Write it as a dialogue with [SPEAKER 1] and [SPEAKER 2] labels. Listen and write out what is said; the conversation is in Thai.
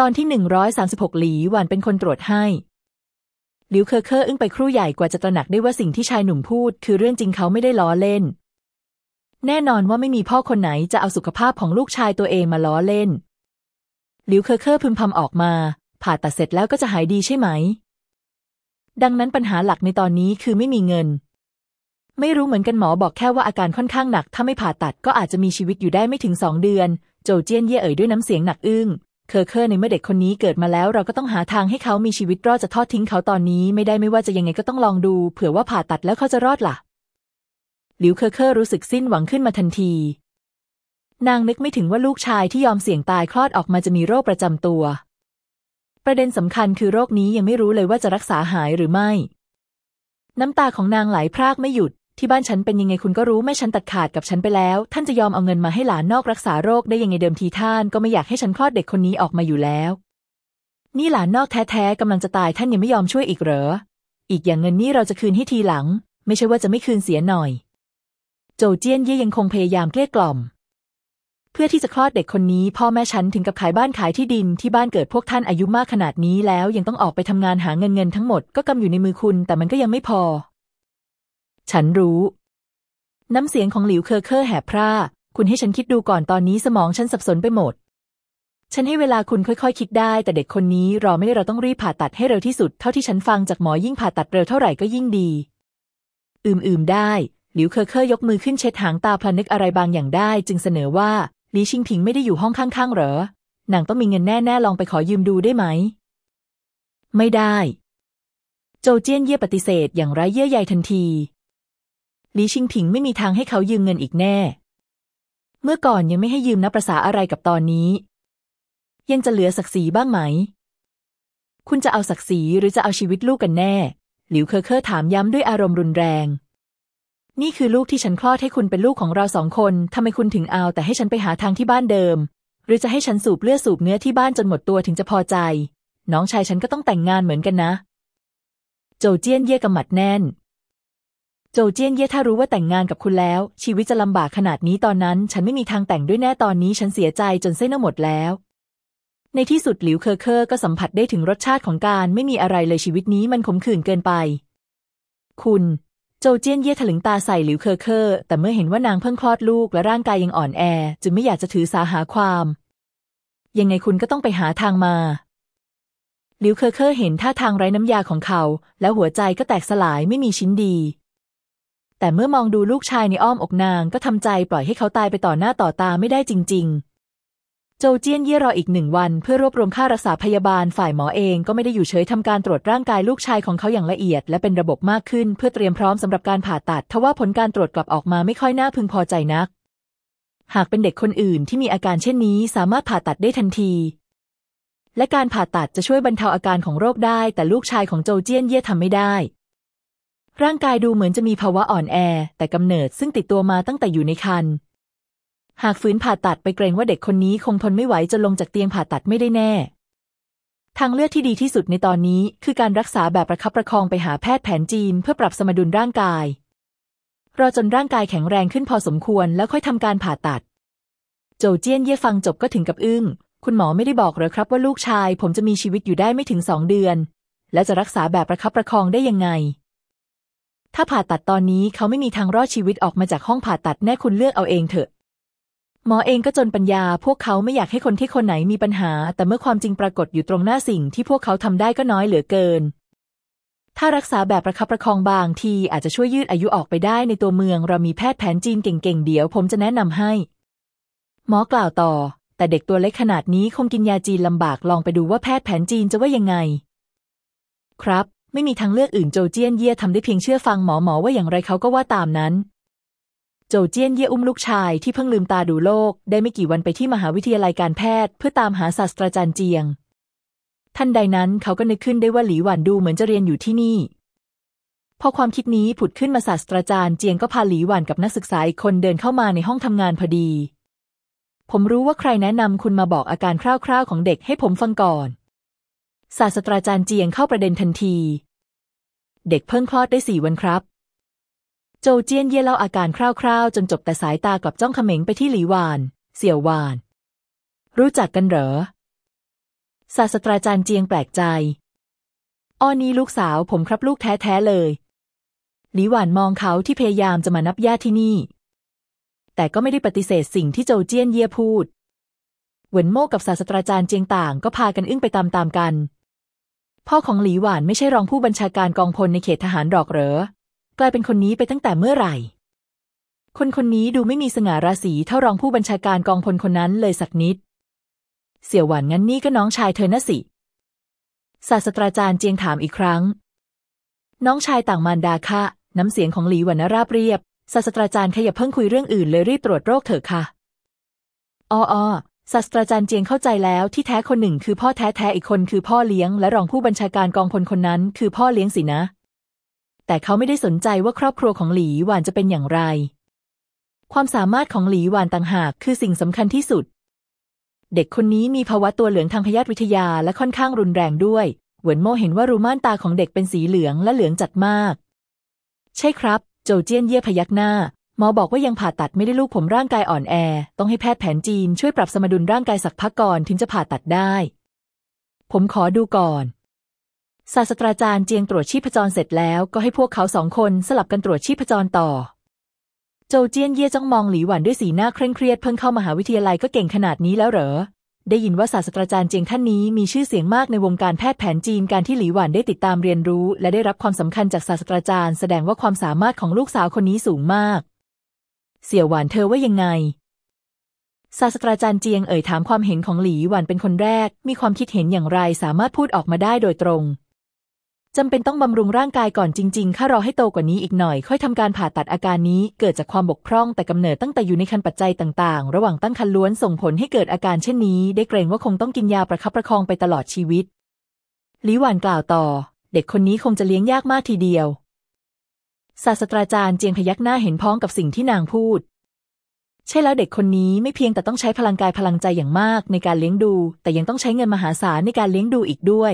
[SPEAKER 1] ตอนที่หนึ่งร้อยสามสิบหกลีหวานเป็นคนตรวจให้ หลิวเคอเคอร์อึ้งไปครู่ใหญ่กว่าจะตระหนักได้ว่าสิ่งที่ชายหนุ่มพูด คือเรื่องจริงเขาไม่ได้ล้อเล่น แน่นอนว่าไม่มีพ่อคนไหนจะเอาสุขภาพของลูกชายตัวเองมาล้อเล่น หลิวเคอเคอร์พึมพำออกมา ผ่าตัดเสร็จแล้วก็จะหายดีใช่ไหม ดังนั้นปัญหาหลักในตอนนี้คือไม่มีเงิน ไม่รู้เหมือนกันหมอบอกแค่ว่าอาการค่อนข้างหนัก ถ้าไม่ผ่าตัดก็อาจจะมีชีวิตอยู่ได้ไม่ถึงสองเดือน โจเจี้ยนเย่เอ่ยด้วยน้ำเสียงหนักอึ้ง เคอเคอร์ในเมื่อเด็กคนนี้เกิดมาแล้ว เราก็ต้องหาทางให้เขามีชีวิตรอดจะทอดทิ้งเขาตอนนี้ ไม่ได้ไม่ว่าจะยังไงก็ต้องลองดู เผื่อว่าผ่าตัดแล้วเขาจะรอดล่ะ หลิวเคอเคอร์รู้สึกสิ้นหวังขึ้นมาทันที นางนึกไม่ถึงว่าลูกชายที่ยอมเสี่ยงตายคลอดออกมาจะมีโรคประจำตัว ประเด็นสำคัญคือโรคนี้ยังไม่รู้เลยว่าจะรักษาหายหรือไม่ น้ำตาของนางไหลพรากไม่หยุด ที่บ้านฉันเป็นยังไงคุณก็รู้แม่ฉันตัดขาดกับฉันไปแล้ว ท่านจะยอมเอาเงินมาให้หลานนอกรักษาโรคได้ยังไงเดิมทีท่านก็ไม่อยากให้ฉันคลอดเด็กคนนี้ออกมาอยู่แล้ว นี่หลานนอกแท้ๆกำลังจะตายท่านยังไม่ยอมช่วยอีกเหรอ อีกอย่างเงินนี่เราจะคืนให้ทีหลัง ไม่ใช่ว่าจะไม่คืนเสียหน่อย โจเจี้ยนเย่ยังคงพยายามเกลี้ยกล่อม เพื่อที่จะคลอดเด็กคนนี้ พ่อแม่ฉันถึงกับขายบ้านขายที่ดินที่บ้านเกิดพวกท่านอายุมากขนาดนี้แล้วยังต้องออกไปทำงานหาเงินเงินทั้งหมดก็กำอยู่ในมือคุณ แต่มันก็ยังไม่พอ ฉันรู้ น้ำเสียงของหลิวเคอเคอร์แหบพร่า คุณให้ฉันคิดดูก่อนตอนนี้สมองฉันสับสนไปหมด ฉันให้เวลาคุณค่อยๆคคิดได้ แต่เด็กคนนี้รอไม่ได้เราต้องรีบผ่าตัดให้เร็วที่สุด เท่าที่ฉันฟังจากหมอยิ่งผ่าตัดเร็วเท่าไหร่ก็ยิ่งดี อืมๆได้ หลิวเคอเคอร์ยกมือขึ้นเช็ดหางตาพลันนึกอะไรบางอย่างได้ จึงเสนอว่าลีชิงผิงไม่ได้อยู่ห้องข้างๆ เหรอ นางต้องมีเงินแน่ๆ ลองไปขอยืมดูได้ไหม ไม่ได้ โจเจี้ยนเย่ปฏิเสธอย่างไร้เยื่อใยทันที ลีชิงผิงไม่มีทางให้เขายืมเงินอีกแน่ เมื่อก่อนยังไม่ให้ยืมนับประษาอะไรกับตอนนี้ ยังจะเหลือศักดิ์ศรีบ้างไหม คุณจะเอาศักดิ์ศรีหรือจะเอาชีวิตลูกกันแน่ หลิวเคอเคอร์ถามย้ำด้วยอารมณ์รุนแรง นี่คือลูกที่ฉันคลอดให้คุณเป็นลูกของเราสองคนทำไมคุณถึงเอาแต่ให้ฉันไปหาทางที่บ้านเดิม หรือจะให้ฉันสูบเลือดสูบเนื้อที่บ้านจนหมดตัวถึงจะพอใจ น้องชายฉันก็ต้องแต่งงานเหมือนกันนะโจเจี้ยนเย่กำมัดแน่น โจเจี้ยนเย่ถ้ารู้ว่าแต่งงานกับคุณแล้ว ชีวิตจะลำบากขนาดนี้ตอนนั้น ฉันไม่มีทางแต่งด้วยแน่ตอนนี้ฉันเสียใจจนเส้นหมดแล้ว ในที่สุดหลิวเคอเคอร์ก็สัมผัสได้ถึงรสชาติของการไม่มีอะไรเลยชีวิตนี้มันขมขื่นเกินไป คุณโจเจี้ยนเย่ถลึงตาใส่หลิวเคอเคอร์แต่เมื่อเห็นว่านางเพิ่งคลอดลูกและร่างกายยังอ่อนแอ จึงไม่อยากจะถือสาหาความ ยังไงคุณก็ต้องไปหาทางมาหลิวเคอเคอร์เห็นท่าทางไร้น้ำยาของเขา แล้วหัวใจก็แตกสลายไม่มีชิ้นดี แต่เมื่อมองดูลูกชายในอ้อมอกนางก็ทำใจปล่อยให้เขาตายไปต่อหน้าต่อตาไม่ได้จริง ๆ โจเจี้ยนเย่รออีกหนึ่งวันเพื่อรวบรวมค่ารักษาพยาบาลฝ่ายหมอเองก็ไม่ได้อยู่เฉยทำการตรวจร่างกายลูกชายของเขาอย่างละเอียด และเป็นระบบมากขึ้นเพื่อเตรียมพร้อมสำหรับการผ่าตัดทว่าผลการตรวจกลับออกมาไม่ค่อยน่าพึงพอใจนัก หากเป็นเด็กคนอื่นที่มีอาการเช่นนี้สามารถผ่าตัดได้ทันทีและการผ่าตัดจะช่วยบรรเทาอาการของโรคได้ แต่ลูกชายของโจเจี้ยนเย่ทำไม่ได้ ร่างกายดูเหมือนจะมีภาวะอ่อนแอ แต่กำเนิดซึ่งติดตัวมาตั้งแต่อยู่ในครรภ์หากฝืนผ่าตัดไปเกรงว่าเด็กคนนี้คงทนไม่ไหวจนลงจากเตียงผ่าตัดไม่ได้แน่ ทางเลือกที่ดีที่สุดในตอนนี้คือการรักษาแบบประคับประคองไปหาแพทย์แผนจีน เพื่อปรับสมดุลร่างกาย รอจนร่างกายแข็งแรงขึ้นพอสมควรแล้วค่อยทำการผ่าตัด โจเจี้ยนเย่ฟังจบก็ถึงกับอึ้ง คุณหมอไม่ได้บอกหรอครับว่าลูกชาย ผมจะมีชีวิตอยู่ได้ไม่ถึงสองเดือน แล้วจะรักษาแบบประคับประคองได้ยังไง ถ้าผ่าตัดตอนนี้เขาไม่มีทางรอดชีวิตออกมาจากห้องผ่าตัดแน่คุณเลือกเอาเองเถอะหมอเองก็จนปัญญา พวกเขาไม่อยากให้คนที่คนไหนมีปัญหา แต่เมื่อความจริงปรากฏอยู่ตรงหน้าสิ่งที่พวกเขาทำได้ก็น้อยเหลือเกิน ถ้ารักษาแบบประคับประคองบางทีอาจจะช่วยยืดอายุออกไปได้ในตัวเมือง เรามีแพทย์แผนจีนเก่งๆ เดี๋ยว ผมจะแนะนำให้ หมอกล่าวต่อ แต่เด็กตัวเล็กขนาดนี้คงกินยาจีนลำบากลองไปดูว่าแพทย์แผนจีนจะว่ายังไง ครับ ไม่มีทางเลือกอื่นโจเจี้ยนเย่ทำได้เพียงเชื่อฟังหมอหมอว่าอย่างไรเขาก็ว่าตามนั้น โจเจี้ยนเย่อุ้มลูกชายที่เพิ่งลืมตาดูโลก ได้ไม่กี่วันไปที่มหาวิทยาลัยการแพทย์ เพื่อตามหาศาสตราจารย์เจียงท่านใดนั้นเขาก็นึกขึ้นได้ว่าหลีหวันดูเหมือนจะเรียนอยู่ที่นี่ พอความคิดนี้ผุดขึ้นมาศาสตราจารย์เจียงก็พาหลีหวันกับนักศึกษาอีกคนเดินเข้ามาในห้องทำงานพอดี ผมรู้ว่าใครแนะนำคุณมาบอกอาการคร่าวๆของเด็กให้ผมฟังก่อน ศาสตราจารย์เจียงเข้าประเด็นทันที เด็กเพิ่งคลอดได้สี่วันครับ โจเจี้ยนเย่เล่าอาการคร่าวๆ จนจบแต่สายตากลับจ้องเขม็งไปที่หลีหวาน เสี่ยวหวาน รู้จักกันเหรอ ศาสตราจารย์เจียงแปลกใจอ้อนี้ลูกสาวผมครับลูกแท้ๆเลย หลีหวานมองเขาที่พยายามจะมานับญาติที่นี่ แต่ก็ไม่ได้ปฏิเสธสิ่งที่โจเจี้ยนเย่พูด เหวินโม่กับศาสตราจารย์เจียงต่างก็พากันอึ้งไปตามๆกัน พ่อของหลีหวานไม่ใช่รองผู้บัญชาการกองพลในเขตทหารหรอกเหรอกลายเป็นคนนี้ไปตั้งแต่เมื่อไหร่ คนคนนี้ดูไม่มีสง่าราศีเท่ารองผู้บัญชาการกองพลคนนั้นเลยสักนิด เสี่ยวหวานงั้นนี่ก็น้องชายเธอนะสิ ศาสตราจารย์เจียงถามอีกครั้ง น้องชายต่างมารดาค่ะ น้ำเสียงของหลีหวันราบเรียบ ศาสตราจารย์ขยับเพิ่งคุยเรื่องอื่นเลยรีบตรวจโรคเถอะค่ะ อ้ออ ศาสตราจารย์เจียงเข้าใจแล้วที่แท้คนหนึ่งคือพ่อแท้แท้อีกคนคือพ่อเลี้ยง และรองผู้บัญชาการกองพลคนนั้น คือพ่อเลี้ยงสินะ แต่เขาไม่ได้สนใจว่าครอบครัวของหลีหวานจะเป็นอย่างไร ความสามารถของหลีหวานต่างหากคือสิ่งสำคัญที่สุด เด็กคนนี้มีภาวะตัวเหลืองทางพยาธิวิทยาและค่อนข้างรุนแรงด้วยเหวินโมเห็นว่ารูม่านตาของเด็กเป็นสีเหลืองและเหลืองจัดมาก ใช่ครับ โจเจี้ยนเย่พยักหน้า หมอบอกว่ายังผ่าตัดไม่ได้ลูกผมร่างกายอ่อนแอ ต้องให้แพทย์แผนจีนช่วยปรับสมดุลร่างกายสักพักก่อนถึงจะผ่าตัดได้ ผมขอดูก่อน ศาสตราจารย์เจียงตรวจชีพจรเสร็จแล้วก็ให้พวกเขาสองคนสลับกันตรวจชีพจรต่อ โจเจี้ยนเย่จ้องมองหลีหวันด้วยสีหน้าเคร่งเครียดเพิ่งเข้ามหาวิทยาลัยก็เก่งขนาดนี้แล้วเหรอ ได้ยินว่าศาสตราจารย์เจียงท่านนี้มีชื่อเสียงมากในวงการแพทย์แผนจีนการที่หลีหวันได้ติดตามเรียนรู้ และได้รับความสำคัญจากศาสตราจารย์ แสดงว่าความสามารถของลูกสาวคนนี้สูงมาก เสี่ยวหวานเธอว่ายังไง ศาสตราจารย์เจียงเอ่ยถามความเห็นของหลีหวันเป็นคนแรก มีความคิดเห็นอย่างไรสามารถพูดออกมาได้โดยตรงจำเป็นต้องบำรุงร่างกายก่อนจริงๆถ้ารอให้โตกว่านี้อีกหน่อย ค่อยทำการผ่าตัดอาการนี้ เกิดจากความบกพร่องแต่กำเนิดตั้งแต่อยู่ในคันปัจจัยต่างๆ ระหว่างตั้งครรภ์ล้วนส่งผลให้เกิดอาการเช่นนี้ ได้เกรงว่าคงต้องกินยาประคับประคองไปตลอดชีวิตลิหวานกล่าวต่อ เด็กคนนี้คงจะเลี้ยงยากมากทีเดียว ศาสตราจารย์เจียงพยักหน้าเห็นพ้องกับสิ่งที่นางพูด ใช่แล้วเด็กคนนี้ไม่เพียงแต่ต้องใช้พลังกายพลังใจอย่างมากในการเลี้ยงดู แต่ยังต้องใช้เงินมหาศาลในการเลี้ยงดูอีกด้วย